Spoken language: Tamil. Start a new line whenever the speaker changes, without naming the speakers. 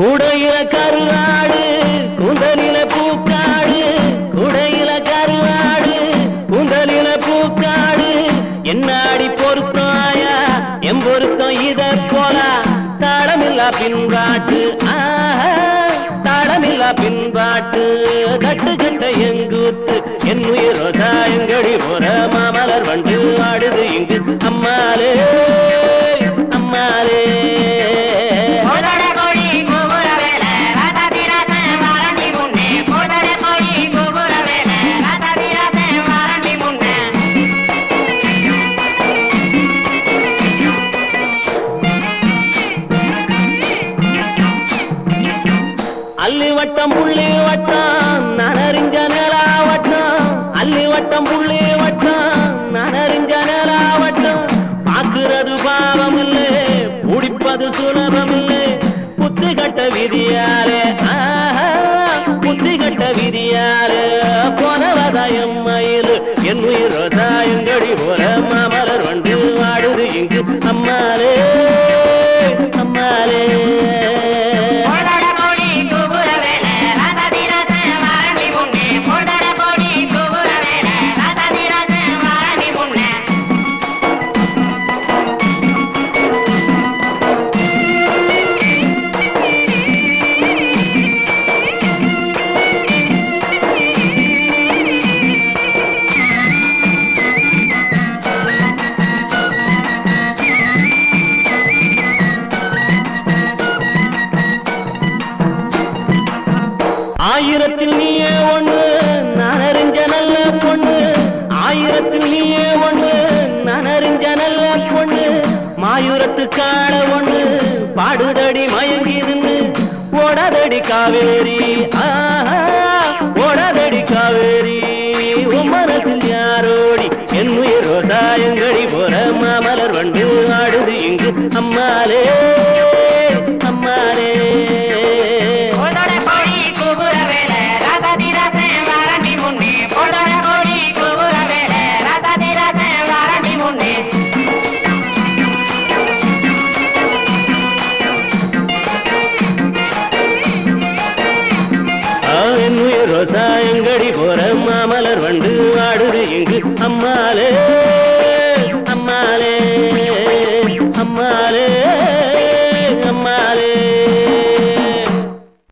கூடையில கருவாடு கூந்தலில பூக்காடு கூடையில கருவாடு கூந்தலில பூக்காடு. என்னாடி பொருத்தாயா எம் பொருத்தம் இத போல.
தடமில்லா பின்பாட்டு தடமில்லா பின்பாட்டு. கட்டு கட்ட எங்கூத்து என் உயிரோதா எங்கடி போற மாமலர் வண்டு ஆடுது இங்கு. அம்மாலே
அள்ளி வட்டம் புள்ளி வட்டம் நனறிஞ்ச நேரா வட்டம் அள்ளி வட்டம் புள்ளி வட்டம் நனறிஞ்ச நேரா வட்டம் பாக்குறது பாவம் இல்லை பிடிப்பது சுலபம் இல்லை புத்தி கட்ட விதியாரே புத்தி கட்ட விதியாரே போனவதாயம் மயில் என் உயிர் ரோசாயங்கடி போல மாமலர் வண்டு வாடுது இங்கு அம்மாளே ஆயிரத்தில் நீயே ஒண்ணு நான் அறிஞ்ச நல்ல பொண்ணு. ஆயிரத்தில் நீயே ஒண்ணு நான் அறிஞ்ச நல்ல பொண்ணு. மாயூரத்து காண ஒண்ணு பாடுதடி மயங்கி நின்னு ஓடாதடி காவேரி ஓடதடி காவேரி. உன் மனசில் யாரோடி என் உயிர் ரோசாயங்கடி போற மாமலர் வண்டு ஆடுது இங்கு அம்மாலே அம்மாலே மாமலர் வண்டு ஆடுது இங்கு அம்மாலே.